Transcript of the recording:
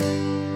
嗯。